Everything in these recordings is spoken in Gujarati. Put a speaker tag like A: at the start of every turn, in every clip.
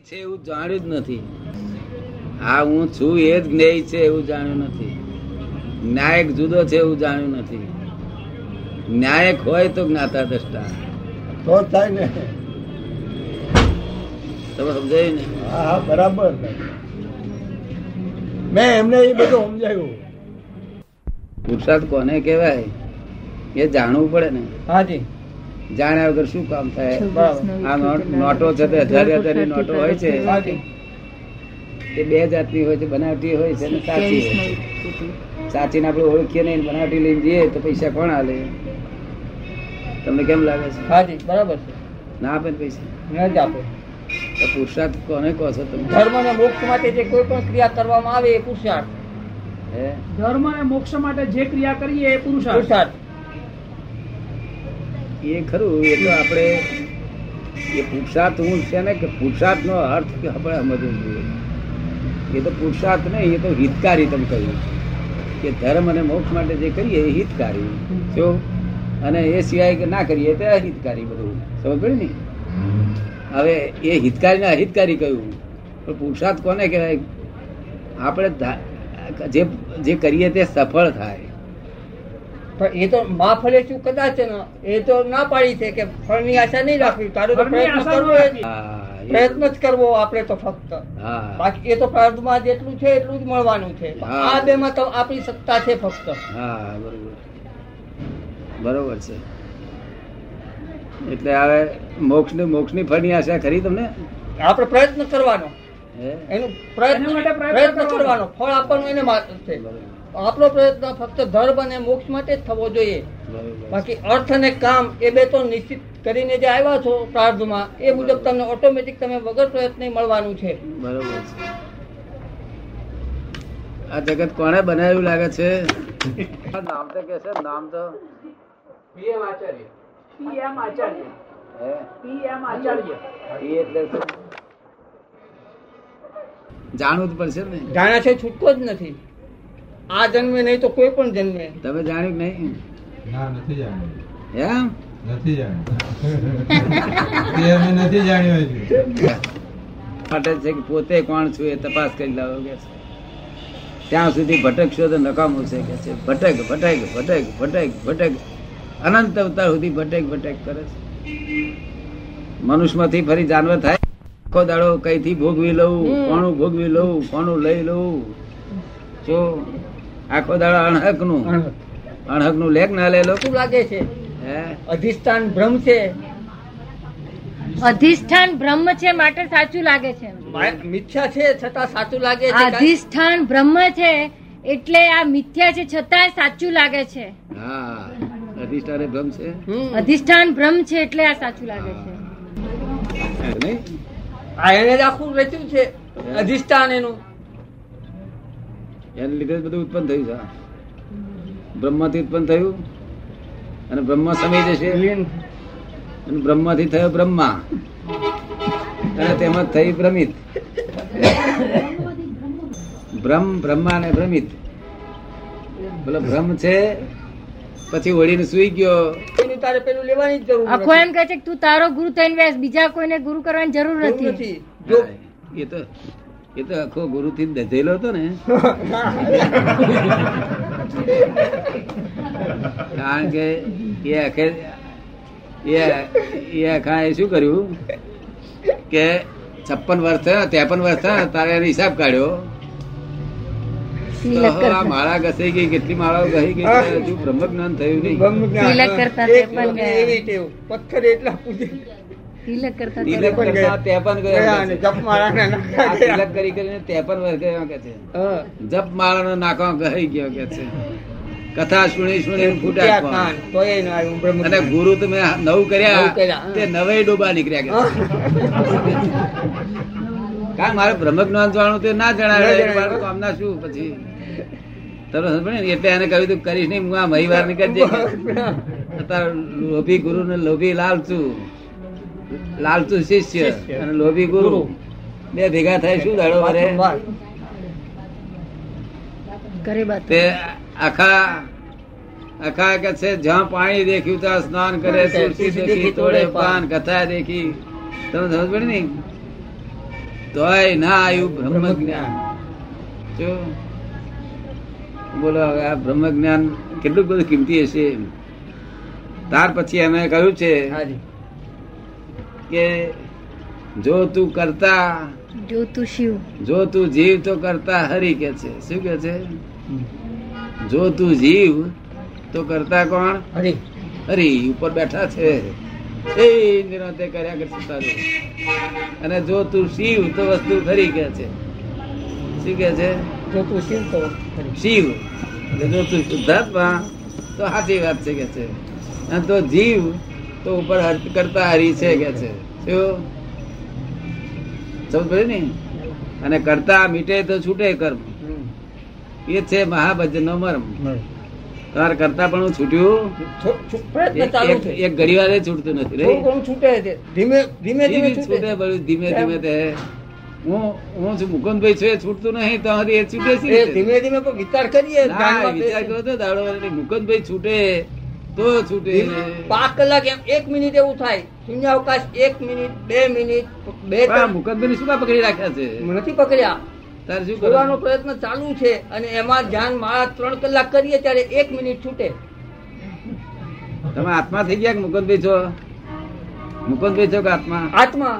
A: છે એવું જાણ્યું જ નથી. હા હું છું એ જ જ્ઞેય છે એવું જાણ્યું નથી. ન્યાયક જુદો છે એવું જાણ્યું નથી. ન્યાયક હોય તો જ્ઞાતા દ્રષ્ટા.
B: તો થાય ને.
A: તમે સમજાયું ને?
B: હા હા બરાબર. મેં એમને એ બધું સમજાયું.
A: પુરુષાર્થ કોને કહેવાય? એ જાણવું પડે ને.
B: હાજી
A: જાણ્યા વગર શું કામ થાય? આ નોટો છે તે હજાર હજારની નોટો હોય છે. એ બે જાતની હોય છે બનાવટી હોય છે અને સાચી હોય છે. સાચીને આપણે ઓળખીએ નહીં બનાવટી લઈને જઈએ તો પૈસા કોણ આલે? તમને કેમ લાગે છે?
B: હાજી બરાબર છે.
A: ના આપે ને પૈસા?
B: ના જ આપે.
A: તો પુરુષાર્થ કોને કહો છો તમે?
B: ધર્મ અને મોક્ષ માટે જે કોઈ પણ ક્રિયા કરવામાં આવે એ પુરુષાર્થ
A: હે?
C: ધર્મ અને મોક્ષ માટે જે ક્રિયા કરીએ એ પુરુષાર્થ
B: પુરુષાર્થ
A: એ ખરું, એ તો આપણે, એ પુરુષાર્થ હું છે ને કે પુરુષાર્થ નો અર્થ આપણે સમજવું જોઈએ. એ તો પુરુષાર્થ નહીં, એ તો હિતકારી તમે કહ્યું કે ધર્મ અને મોક્ષ માટે જે કરીએ એ હિતકારી. જો? અને એ સિવાય કે ના કરીએ તો અહિતકારી બધું. સમજ પડે ને? હવે એ હિતકારી અહિતકારી કહ્યું. પણ પુરુષાર્થ કોને કહેવાય? આપણે જે જે કરીએ તે સફળ થાય.
B: પણ એ તો મા ફળે શું કદાચ એ તો ના પાડી છે કે ફળની આશા નહીં રાખવી. તારે તો પ્રયત્ન કરવો. પ્રયત્ન જ કરવો આપણે તો ફક્ત. બાકી એ તો પ્રાર્થમાં જેટલું છે એટલું જ મળવાનું છે. આ બે માં તો આપણી સત્તા છે ફક્ત.
A: બરોબર. બરોબર છે. એટલે હવે મોક્ષની મોક્ષની ફળની આશા ખરી તમને?
B: આપણે પ્રયત્ન કરવાનો. એનું પ્રયત્ન
C: પ્રયત્ન કરવાનો.
B: કરવાનો. ફળ આપવાનું એને માત્ર છે.
A: બરોબર,
B: આપણો પ્રયત્ન ફક્ત ધર્મ અને મોક્ષ માટે જ થવો જોઈએ. બાકી અર્થ અને કામ એ બે તો નિશ્ચિત કરીને જે આવ્યા છો પ્રાર્થમાં એ મુજબ તમને ઓટોમેટિક તમે વગર પ્રયત્ન મળવાનું છે.
A: બરોબર આ જગત કોણે બનાવ્યું લાગે છે? નામ તો કે છે નામ તો
C: પીએમ આચાર્ય.
A: હે?
C: પીએમ આચાર્ય.
A: એ એટલે જાણવું જ પડશે ને.
B: જાણ્યા છે છૂટકો જ નથી. આ જન્મે નહીં તો કોઈ પણ જન્મે.
A: તમે જાણ્યું નહીં?
D: ના નથી જાણ્યું.
A: એમ?
D: નથી જાણ્યું. તે અમે નથી જાણ્યું
A: છે કે પોતે કોણ છું એ તપાસ કરી લાવો કે ત્યાં સુધી ભટકશો તો નકામું છે કે છે. ભટક ભટક ભટક ભટક ભટક. અનંત અવતાર સુધી ભટક ભટક કરે છે. મનુષ્યમાંથી ફરી જાનવર થાય. આખો દાડો કઈથી ભોગવી લઉં. કોનું ભોગવી લઉં? કોનું લઈ લઉં? જો આખો દાડો અણહકનું અણહક. નું લેખ ના લેલો
B: શું લાગે છે. અધિષ્ઠાન ભ્રમ છે.
E: અધિષ્ઠાન બ્રહ્મ છે માટે સાચું લાગે છે.
B: મિથ્યા છે છતાં સાચું લાગે છે
E: અધિષ્ઠાન બ્રહ્મ છે એટલે આ મિથ્યા છે છતાંય સાચું લાગે છે.
A: હા અધિષ્ઠાને ભ્રમ છે?
E: અધિષ્ઠાન બ્રહ્મ છે એટલે આ સાચું લાગે છે.
B: આ એને આખું રચ્યું છે. અધિષ્ઠાન એનું.
A: એને લીધે જ બધું ઉત્પન્ન થયું છે. બ્રહ્માથી ઉત્પન્ન થયું અને બ્રહ્મા સમય જશે. અને બ્રહ્માથી થયો બ્રહ્મા. અને તેમાં થઈ ભ્રમિત. બ્રહ્મ બ્રહ્મા ને ભ્રમિત. બોલો ભ્રમ છે પછી વળીને સુઈ ગયો.
B: એનું તારે પેલું લેવાની જ જરૂર
E: આખો એમ કહે છે કે તું તારો ગુરુ થઈને બેસ બીજા કોઈને ગુરુ કરવાની જરૂર નથી.
B: નથી. જો
A: એ તો એ તો આખો ગુરુ થી દધેલો હતો ને. કારણ કે એ આખે એ એ આખા એ શું કર્યું કે છપ્પન વર્ષ થયા ત્રેપન વર્ષ થયા તારે એનો હિસાબ કાઢ્યો. માળા ઘસાઈ ગઈ કેટલી માળાઓ ઘસી ગઈ હજુ બ્રહ્મ જ્ઞાન થયું નહીં.
B: પથ્થર એટલા પૂજે
E: તિલક કરતા
A: તિલક કરતા
B: ગયા.
A: ત્રેપન
B: ગયા અને જપ માળાના
A: તિલક કરી કરીને ગયા કે છે. જપ માળાનો નાકો ગઈ ગયો કે છે. કથા સુણી સુણી ફૂટ્યા
B: ફૂટ્યા કાન. તોય ન આવ્યું
A: અને ગુરુ તમે નવ કર્યા. તે નવે ડોબા નીકળ્યા કે કારણ મારે બ્રહ્મ જ્ઞાન જાણવું તે ના જણાવે? કામ ના શું પછી? તરત સમજ ને? એટલે એને કહ્યું તું કરીશ નહીં હું આ મહીવાર નીકળજે. અત્યારે લોભી ગુરુ ને લોભી લાલચુ લાલચુ શિષ્ય. અને લોભી ગુરુ. બે ભેગા થાય શું દાડો
E: બાત
A: તે આખા આખા કે છે જ્યાં પાણી દેખ્યું ત્યાં સ્નાન કરે તુલસી દેખી તોડે પાન. કથા દેખી. તમે સમજ પડે ને તોય ના આવ્યું બ્રહ્મ જ્ઞાન જો બોલો હવે આ બ્રહ્મ જ્ઞાન કેટલું બધું કિંમતી હશે ત્યાર પછી અમે કહ્યું છે
B: હાજી.
A: કે જો તું કરતા
E: જો તું શિવ.
A: જો તું જીવ તો કરતા હરી કે છે? શું કે છે? જો તું જીવ તો કરતા કોણ?
B: હરી.
A: હરી. ઉપર બેઠા છે. એ નિરંતે કર્યા કરશે તારું. અને જો તું શિવ તો વસ્તુ ખરી કે છે? શું કે છે?
B: જો તું શિવ તો
A: શિવ. જો તું શુદ્ધાત્મા તો સાચી વાત છે કે છે. અને તો જીવ તો ઉપર હર- કરતા હરી છે કે છે? શું? સમજ ને? અને કરતા મીટે તો છૂટે કર્મ. એ છે મહાભજન નો મર્મ તાર કરતા પણ હું છૂટ્યું? એક- ઘડી વારે છૂટતું નથી
B: છૂટે ધીમે ધીમે ધીમે
A: છૂટે બધું ધીમે ધીમે તે. હું હું છું મુકુંદભાઈ છું એ છૂટતું નહીં તો હજી એ છૂટે છે
B: ધીમે ધીમે વિચાર કરીએ
A: વિચાર કરો તો દાડો મુકુંદભાઈ છૂટે. તો છૂટે
B: કલાક એમ એક મિનિટ એવું થાય. શૂન્યાવકાશ એક મિનિટ બે મિનિટ બે
A: પણ આ શું પકડી રાખ્યા છે?
B: નથી પકડ્યા.
A: તારે શું
B: છોડવાનો પ્રયત્ન ચાલુ છે અને એમાં ધ્યાન મારા ત્રણ કલાક કરીએ ત્યારે એક મિનિટ છૂટે.
A: તમે આત્મા થઈ ગયા મુકદભાઈ મુકુંદભાઈ છો? મુકદભાઈ છો કે આત્મા?
B: આત્મા.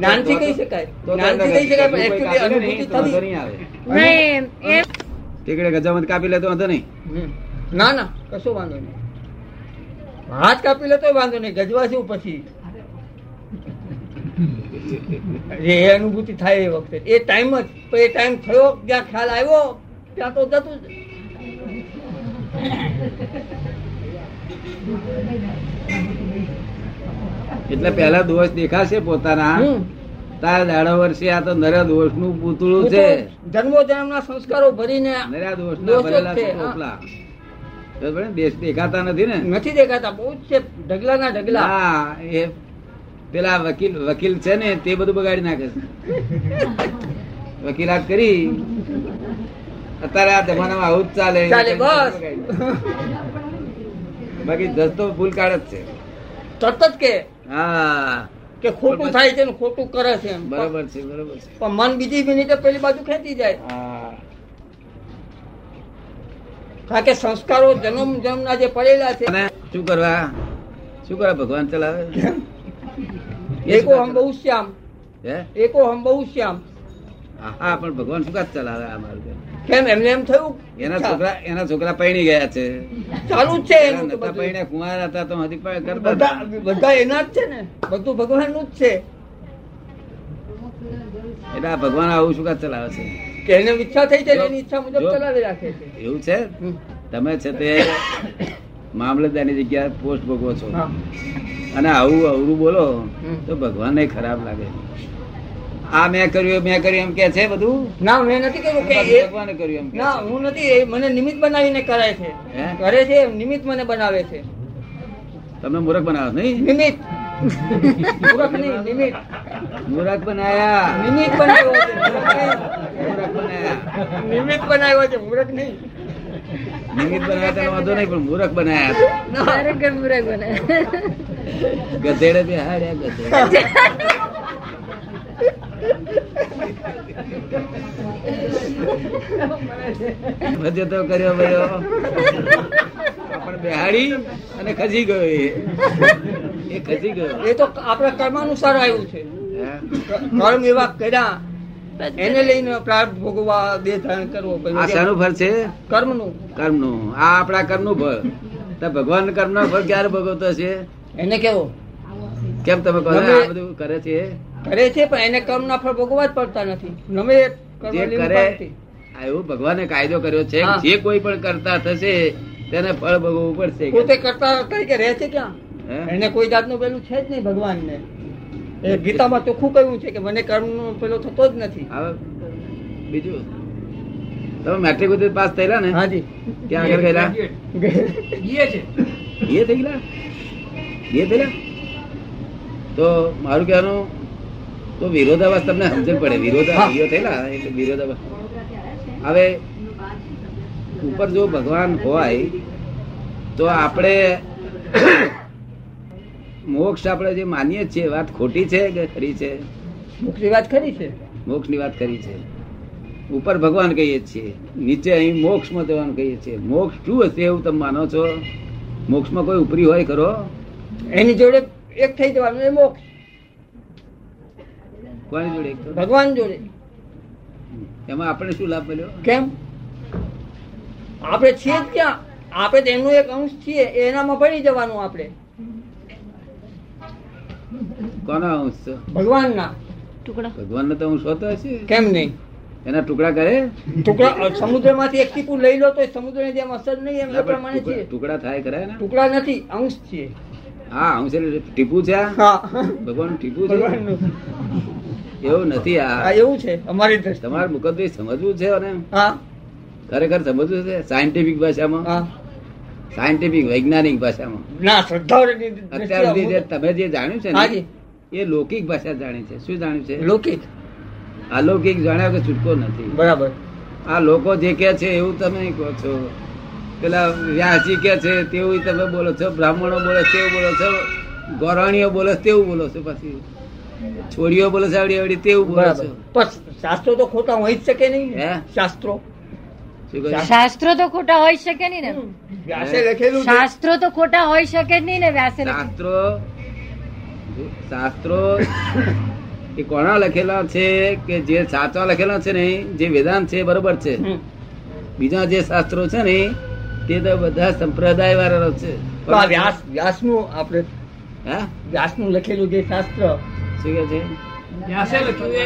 B: જ્ઞાનથી કહી શકાય. જ્ઞાનથી કહી પણ અનુભૂતિ
A: નહીં કાપી લેતો નહીં.
B: ના ના કશો વાંધો નહીં. હાથ કાપી લે તો વાંધો નહીં ગજવા પછી. એ અનુભૂતિ થાય એ વખતે. એ ટાઈમ જ તો એ ટાઈમ થયો જ્યાં ખ્યાલ આવ્યો ત્યાં તો જતું જ.
A: એટલે પેલા દોષ દેખાશે પોતાના. તારા દાડા વર્ષે આ તો નરા દોષનું પૂતળું છે.
B: જન્મો જન્મ ના સંસ્કારો ભરીને
A: નરા દોષ ના ભરેલા
B: છે,
A: દેખાતા નથી ને.
B: નથી દેખાતા બહુ છે ઢગલા. ના ઢગલા
A: હા એ પેલા વકીલ વકીલ છે ને તે બધું બગાડી નાખે વકીલાત કરી. અત્યારે આ જમાનામાં આવું જ ચાલે
B: ચાલે બસ.
A: બાકી જસ તો ભૂલ કાઢે જ છે.
B: તરત કે
A: હા.
B: કે ખોટું થાય છે ને ખોટું કરે છે.
A: બરોબર છે બરોબર છે.
B: પણ મન બીજી મિનિટે પેલી બાજુ ખેંચી જાય.
A: હા.
B: કારણ કે સંસ્કારો જન્મ જન્મના જે પડેલા છે.
A: શું કરવા? શું કરવા ભગવાન ચલાવે?
B: એકો હમ બહુ શ્યામ.
A: હે?
B: એકો હમ બહુ શ્યામ.
A: હા પણ ભગવાન શું કાચ ચલાવે આ માર્ગ?
B: કેમ? એમને એમ થયું?
A: એના છોકરા એના છોકરા પૈણી ગયા છે.
B: ચાલુ જ છે
A: નતા કુંવાર હતા તો હજી પણ કરતા
B: બધા એના જ છે ને. બધું ભગવાનનું જ છે.
A: એટલે ભગવાન આવું શું કાચ ચલાવે છે?
B: એને ઈચ્છા થઈ છે એની ઈચ્છા મુજબ ચલાવી રાખે છે.
A: એવું છે? તમે છે તે મામલતદારની જગ્યાએ પોસ્ટ ભોગવો છો. અને આવું અવરું બોલો. તો ભગવાનને ખરાબ લાગે. આ મેં કર્યું મેં કર્યું એમ કે છે બધું?
B: ના મેં નથી કર્યું કે
A: ભગવાને કર્યું એમ
B: ના હું નથી મને નિમિત્ત બનાવીને કરાય છે. કરે છે નિમિત્ત મને બનાવે છે.
A: તમને મૂર્ખ બનાવે નહીં?
B: નિમિત્ત. મૂર્ખ નહીં નિમિત્ત.
A: મૂર્ખ બનાયા.
B: નિમિત્ત બનાવ્યો છે.
A: મૂરખ. બનાયા.
B: નિમિત્ત બનાવ્યો છે મૂરખ નહીં.
A: નિમિત્ત બનાવ્યા તેનો વાંધો નહીં પણ મૂરખ બનાયા.
B: ના.
E: ખરેખર મુરગ બને
A: ગધેડે બેહાડ્યા ગધેડે. મજે તો કર્યો ભાઈઓ આપણે બેહાડી અને ખસી ગયો એ ખસી ગયો.
B: એ તો આપણા કર્માનુસાર આવ્યું છે? કર્મ એવા કર્યા એને લઈને પ્રાર્થ ભોગવા દેહ ધારણ કરવો
A: આ શાનું ફળ છે?
B: કર્મનું.
A: કર્મનું. આ આપણા કર્મનું ફળ. તો ભગવાન કર્મનું ફળ ક્યારે ભોગવતો છે?
B: એને કેવો?
A: કેમ તમે કહો આ બધું કરે છે?
B: કરે છે પણ એને કર્મના ફળ ભોગવવા જ પડતા નથી. નમે
A: જે કરે આ એવું ભગવાને કાયદો કર્યો છે જે કોઈ પણ કરતા થશે તેને ફળ ભોગવવું પડશે.
B: પોતે કરતા તરીકે રહે છે ક્યાં? એને કોઈ જાતનું પેલું છે જ નહીં ભગવાનને. એ ગીતામાં ચોખ્ખું કહ્યું છે કે મને કર્મનો પેલો થતો જ નથી.
A: હવે બીજું? તમે મેટ્રિક સુધી પાસ થયેલા ને?
B: હાજી.
A: ત્યાં આગળ ગયેલા?
C: એ છે.
A: એ થઈ ગયેલા? એ થયેલા? તો મારું કહેવાનું તો વિરોધાભાસ તમને સમજણ પડે. વિરોધા
B: હા.
A: થયેલા? એટલે વિરોધાભાસ. હવે ઉપર જો ભગવાન હોય તો આપણે મોક્ષ આપણે જે માનીએ છીએ વાત ખોટી છે કે ખરી છે?
B: મુક્તિ વાત ખરી છે?
A: મોક્ષની વાત ખરી છે. ઉપર ભગવાન કહીએ છીએ નીચે અહીં મોક્ષમાં જવાનું કહીએ છીએ. મોક્ષ શું હશે એવું તમે માનો છો? મોક્ષમાં કોઈ ઉપરી હોય ખરો?
B: એની જોડે એક થઈ જવાનું એ મોક્ષ.
A: કોની જોડે
B: ભગવાન જોડે.
A: એમાં આપણે શું લાભ મળ્યો?
B: કેમ? આપણે છીએ ક્યાં? આપણે તેનું એક અંશ છીએ એનામાં પડી જવાનું આપણે.
A: કોનો અંશ છો?
B: ભગવાનના.
E: ટુકડા.
A: ભગવાન તો અંશ હોતો હશે?
B: કેમ નહીં?
A: એના ટુકડા કરે?
B: ટુકડા સમુદ્રમાંથી એક ટીપું લઈ લો તો સમુદ્રની જેમ અસર નહીં એમ એ પ્રમાણે છે.
A: ટુકડા- ટુકડા થાય કરે ને?
B: ટુકડા નથી અંશ છે.
A: હા અંશ એટલે ટીપું છે ભગવાન ટીપું છે? એવું નથી આ.
B: એવું છે અમારી દ્રષ્ટિ
A: તમારે મુકદ્દે સમજવું છે અને? ખરેખર સમજવું છે સાયન્ટિફિક ભાષામાં? સાયન્ટિફિક વૈજ્ઞાનિક ભાષામાં?
B: ના શ્રદ્ધા
A: અત્યાર સુધી તમે જે જાણ્યું છે ને? એ લૌકિક ભાષા જાણી છે. શું જાણ્યું છે?
B: લૌકિક.
A: અલૌકિક જાણ્યા કે છૂટકો નથી.
B: બરાબર.
A: આ લોકો જે કે છે એવું તમે કહો છો. પેલા વ્યાસજી કે છે તેવું તમે બોલો છો બ્રાહ્મણો બોલે છે તેવું બોલો છો ગોરાણીઓ બોલે છે તેવું બોલો છો પછી. છોડીઓ બોલે છે આવડી આવડી તેવું બોલો છો.
B: પણ શાસ્ત્રો તો ખોટા હોય જ શકે નહીં.
A: હે?
B: શાસ્ત્રો.
E: શાસ્ત્રો તો ખોટા હોય શકે નહીં ને.
B: વ્યાસે લખેલું
E: શાસ્ત્રો તો ખોટા હોય શકે નહીં ને વ્યાસે
A: શાસ્ત્રો શાસ્ત્રો એ કોના લખેલા છે કે જે સાચા લખેલા છે ને જે વેદાંત છે બરોબર છે. બીજા જે શાસ્ત્રો છે ને તે તો બધા સંપ્રદાય વાળા છે.
B: તો વ્યાસ વ્યાસનું આપણે
A: હા?
B: વ્યાસનું લખેલું જે શાસ્ત્ર.
A: શું કે છે?
C: વ્યાસે લખ્યું છે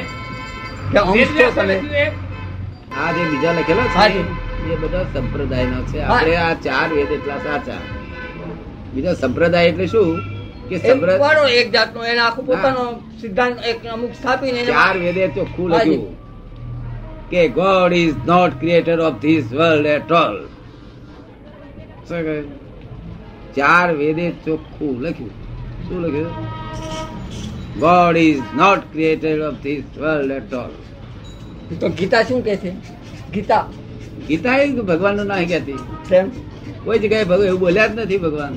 B: કે અંશ તો તમે
A: આ જે બીજા લખેલા છે એ બધા સંપ્રદાય નો છે. આપણે આ ચાર વેદ એટલા સાચા. બીજા સંપ્રદાય એટલે શું? કે
B: એક એક જાતનો એને આખું પોતાનો સિદ્ધાંત એક અમુક સ્થાપીને
A: ચાર વેદે ચોખ્ખું લખ્યું કે God is not creator of this world at all ચાર વેદે ચોખ્ખું લખ્યું. શું લખ્યું? God is not creator of this world at all
B: તો ગીતા શું કે છે? ગીતા.
A: ગીતા એ ભગવાનનું ના કહેતી કોઈ જગ્યાએ ભગવાન એવું બોલ્યા જ નથી ભગવાન.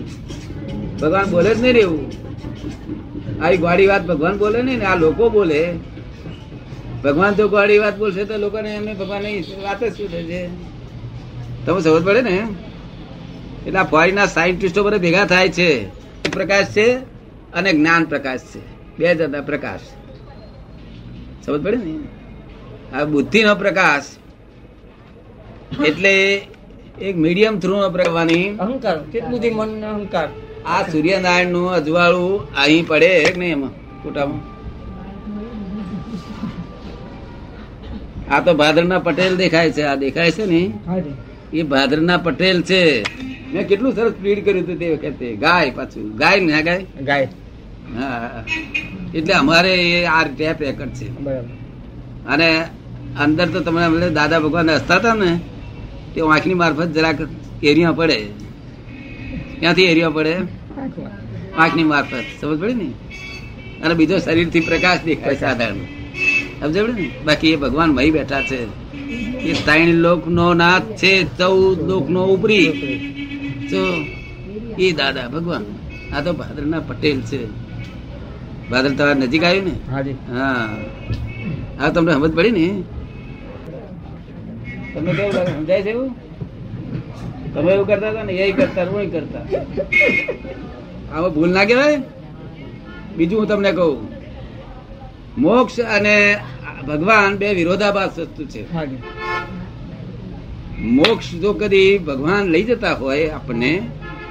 A: ભગવાન બોલે જ નહીં એવું આવી ગોળી વાત ભગવાન બોલે નહીં ને, આ લોકો બોલે. ભગવાન જો ગોળી વાત બોલશે તો લોકોને એમને ભગવાન વાત જ શું થશે? તમે સમજ પડે ને? એટલે આ ફોરીના સાયન્ટિસ્ટો બધા ભેગા થાય છે. પ્રકાશ છે? અને જ્ઞાન પ્રકાશ છે. બે જતા પ્રકાશ. સમજ પડે ને? આ બુદ્ધિનો પ્રકાશ. એટલે એક મીડિયમ થ્રુ નો પ્રવાની
B: અહંકાર. કેટલું મન અહંકાર.
A: આ સૂર્યનારાયણનું અજવાળું અહીં પડે કે નહીં એમાં? ફોટામાં? આ તો ભાદરના પટેલ દેખાય છે આ દેખાય છે ને? એ ભાદરના પટેલ છે. મેં કેટલું સરસ પ્રીડ કર્યું હતું તે વખતે? ગાય પાછું. ગાય ને ગાય?
B: ગાય.
A: હા એટલે અમારે આ ટેપ રેકર્ડ છે.
B: બરાબર.
A: અને અંદર તો તમને દાદા ભગવાન હસતા હતા ને તે આંખની મારફત જરાક એરિયા પડે. ક્યાંથી એરિયા પડે. આંખની મારફત. સમજ પડે ને? અને બીજો શરીરથી પ્રકાશ દેખાય સાધારણ. સમજ પડે ને? બાકી એ ભગવાન ભાઈ બેઠા છે. એ ત્રણ લોક નો નાથ છે ચૌદ લોક નો ઉપરી. તો એ દાદા ભગવાન આ તો ભાદરના પટેલ છે. ભાદર તમારા નજીક આવ્યું ને? હા. હા તમને સમજ પડી ને? તમને કેવું સમજાય છે એવું? તમે એવું કરતા હતા ને એ કરતા હું કરતા. આમાં ભૂલ ના કહેવાય? બીજું હું તમને કહું. મોક્ષ અને ભગવાન બે વિરોધાભાસ વસ્તુ છે. મોક્ષ જો કદી ભગવાન લઈ જતા હોય આપણને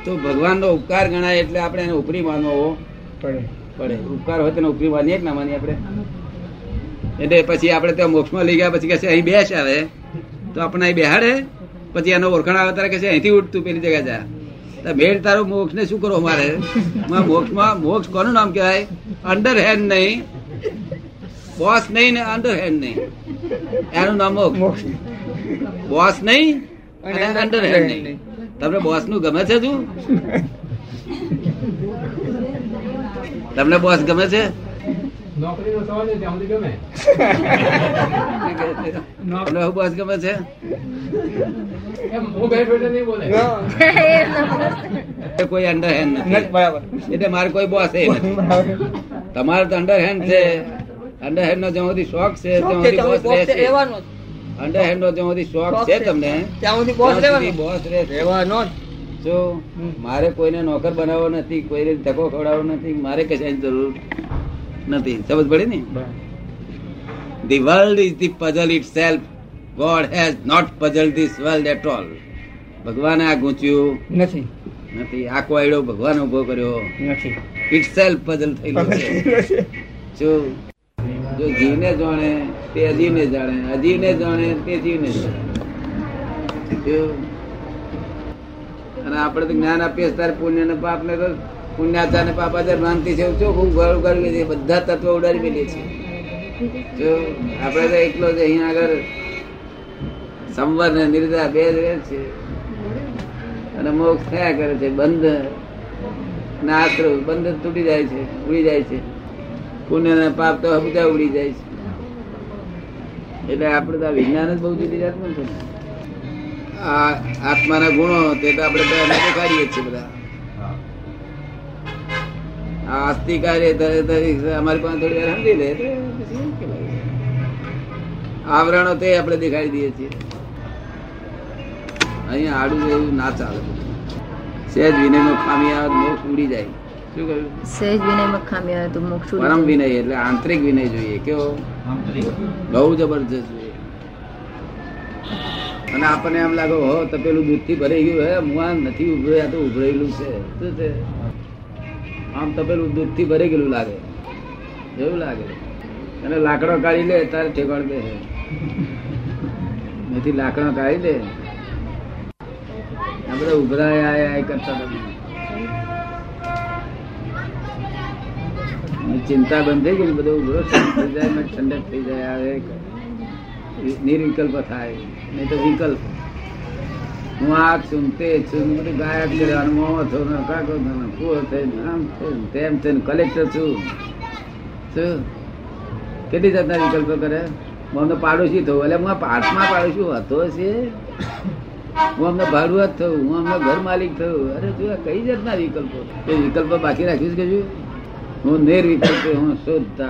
A: તો ભગવાનનો ઉપકાર ગણાય એટલે આપણે એને ઉપરી માનવો
B: પડે.
A: પડે. ઉપકાર હોય તેને ઉપરી માનીએ ના માની આપણે? એટલે પછી આપણે ત્યાં મોક્ષમાં લઈ ગયા પછી કહે અહીં બેસ આવે. તો આપણે અહીં બેહાડે. પછી એનો ઓળખાણ આવે ત્યારે કે છે અહીંથી ઉઠતું પેલી જગ્યા જા. તો મેળ તારો મોક્ષ ને શું કરો મારે? મોક્ષમાં મોક્ષ કોનું નામ કહેવાય? અંડર હેન્ડ નહીં. બોસ નહીં ને અંડર હેન્ડ નહીં. એનું નામ મોક્ષ. બોસ નહીં
B: અને
A: અંડર હેન્ડ નહીં. તમને બોસનું ગમે છે તું? તમને બોસ ગમે છે?
D: નોકરીનો સવાલ ગમે?
A: બોસ ગમે છે?
D: એમ હું બેઠ બેઠો નહીં બોલે.
A: એ કોઈ અંડર હેન્ડ
B: નથી બરાબર.
A: એટલે મારે કોઈ બોસ એ તમારે તો અંડર હેન્ડ છે. અંડરહેન્ડ નો જ્યાં સુધી શોખ છે ત્યાં સુધી બોસ રહેશે.
B: રહેવાનો.
A: અંડરહેન્ડ નો જ્યાં સુધી શોખ છે. તમને
B: ત્યાં સુધી રહેવાનો.
A: બોસ રહેશે.
B: રહેવાનો જો.
A: મારે કોઈને નોકર બનાવવો નથી કોઈને ધક્કો ખવડાવવો નથી મારે કશાની જરૂર નથી. સમજ પડી ને? The world is the puzzle itself God has not puzzle this world at all ભગવાને આ ગૂંચ્યું?
B: નથી.
A: નથી. આ કોયડો ભગવાન ઊભો કર્યો?
B: નથી.
A: ઇટ સેલ્ફ પઝલ થઈ છે જો જો જીવને જાણે તે અજીવને જાણે અજીવને જાણે તે જીવને જાણે. અને આપણે તો જ્ઞાન આપીએ ત્યારે પુણ્ય ને પાપ ને તો પુણ્યાચાર ને પાપાચાર ભ્રાંતિ છે ચોખ્ખું ઉગાડી છે બધા તત્વો ઉડાડી મેલીએ છીએ. જો આપણે તો એકલો જ અહીંયા આગળ સંવાદ ને નિર્દા બે જ રહે છે. અને મોક્ષ થયા કરે છે, બંધ ને બંધ તૂટી જાય છે, ઉડી જાય છે. પુણ્ય ને પાપ તો બધા ઉડી જાય છે. એટલે આપણે તો વિજ્ઞાન જ બહુ જુદી જાતનું છે. આ આત્માના ગુણો, તે તો આપણે બધા દેખાડીએ છીએ બધા. આ આસ્તિકાર્ય અમારી પાસે થોડી વાર સમજી લે. તો. આવરણો તે આપણે દેખાડી દઈએ છીએ. અહીંયા આડું એવું ના ચાલે. સહેજ વિનયમાં ખામી આવે તો મોક્ષ ઉડી જાય. શું કહ્યું?
F: સહેજ વિનયમાં ખામી આવે તો મોક્ષ
A: પરમ વિનય એટલે આંતરિક વિનય જોઈએ. કેવો? બહુ જબરજસ્ત જોઈએ. અને આપણને એમ લાગે હો તપેલું દૂધથી ભરાઈ ગયું હે મુઆ નથી ઉભરે આ તો ઉભરેલું છે. શું છે? આમ તપેલું દૂધથી ભરાઈ ગયેલું લાગે. એવું લાગે. અને લાકડો કાઢી લે, તારે ઠેકાણ બે. નથી લાકડો કાઢી લે. આ બધા ઉભરાય આય કરતા તમે ચિંતા બંધ થઈ ગઈ, બધું ઉભરો થઈ જાય ઠંડક થઈ જાય આવે નિર્વિકલ્પ થાય, નહીં તો વિકલ્પ. હું આ છું તે છું બધું ગાયક છે અનુભવ છો કાકો છો કુવો છે આમ છે, તેમ છે કલેક્ટર છું. શું? કેટલી જાતના વિકલ્પો કરે? હું અમને પાડોશી થયું એટલે હું પાઠમાં પાડોશી હતો છે. હું અમને ભાડું જ થયું હું અમને ઘર માલિક થયું અરે જો કઈ જાતના વિકલ્પો? એ વિકલ્પો બાકી રાખીશ કે હું નિર્વિકલ્પ, હું શુદ્ધ